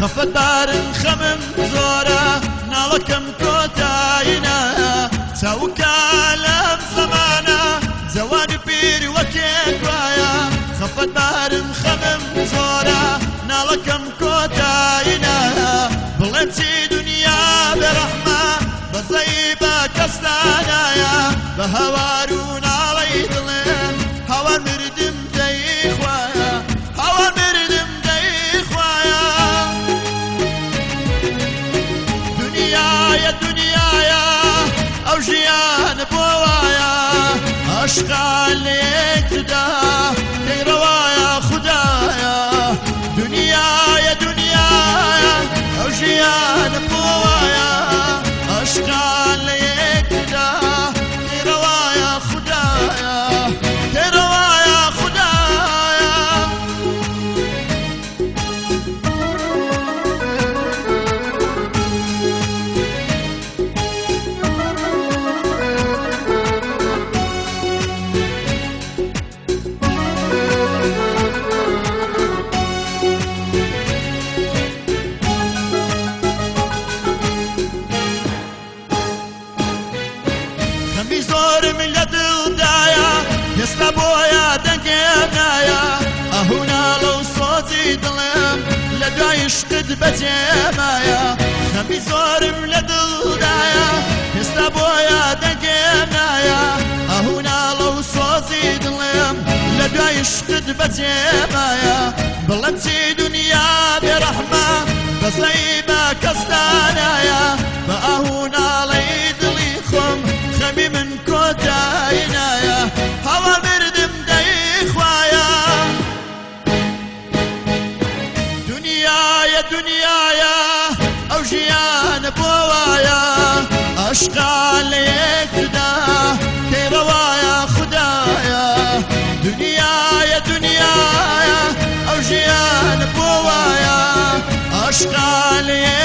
خەفەت بارن خەمم زۆرە ناڵەکەم کۆتایینایە چاوکە لەم زەمانە جەوانی پیری وەکێک وایە. خەفەت بارم خەمم زۆرە ناڵەکەم کۆتایینایە بڵێم چی دنیا بێڕەحمە بەزەی بە عشقان لێکدا پێیڕەوایە خەمی زۆرم لە دڵدایە هێستا بۆیە دەگێنایە ئەهوناڵە و سۆزی دڵێم لە دوای شقت بەجێمایە خەمی زۆرم لە دڵدایە هێستا بۆیە دەگێنایە ئەهوناڵە و سۆزی دڵێم لە دوای شقت بەجێمایە بڵم چی دنیا بێڕەحمە بەسەی بە کەستانایە بە ئەهوناڵەی دنيايا أو جيان بوايا اشغال يكدا تي روايا خدايا دنيايا دنيايا أو جيان بوايا اشغال يكدا